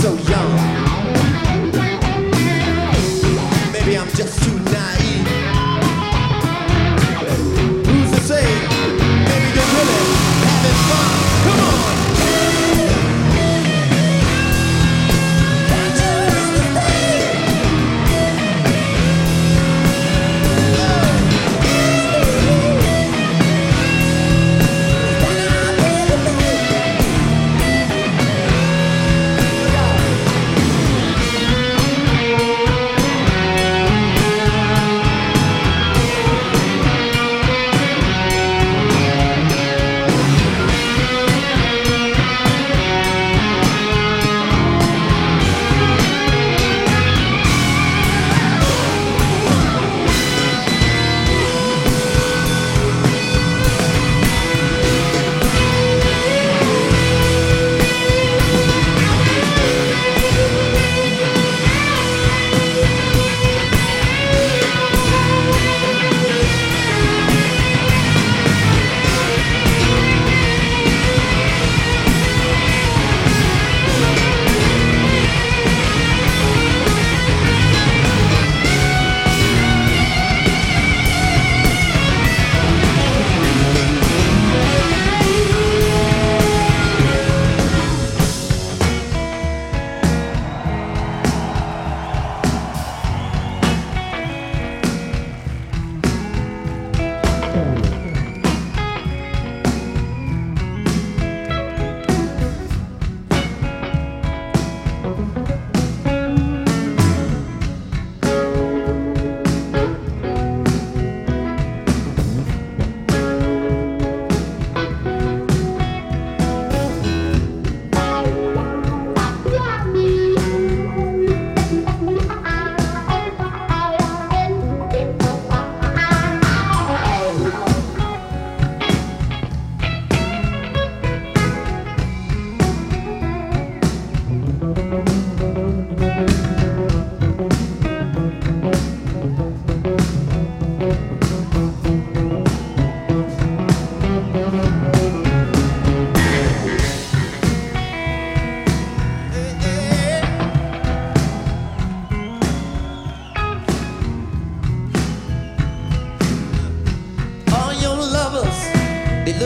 so young.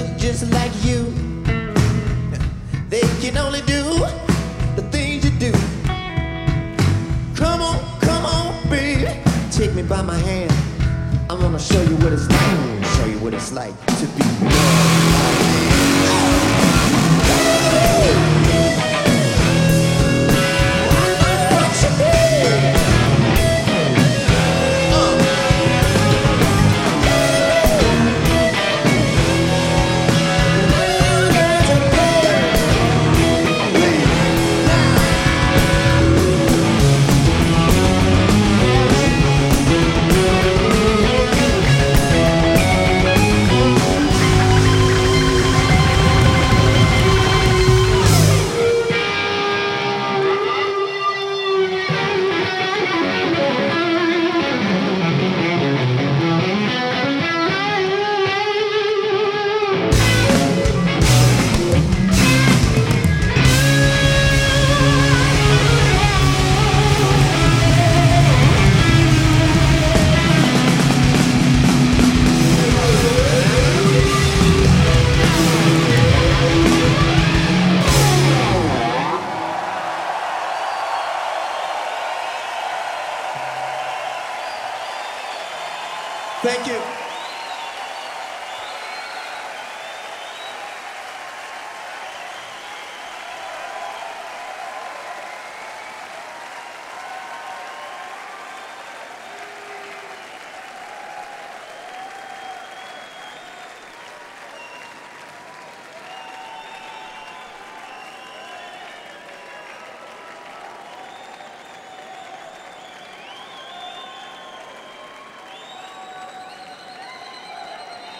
Look just like you. They can only do the things you do. Come on, come on, baby. Take me by my hand. I'm gonna show you what it's like. Show you what it's like to be loved.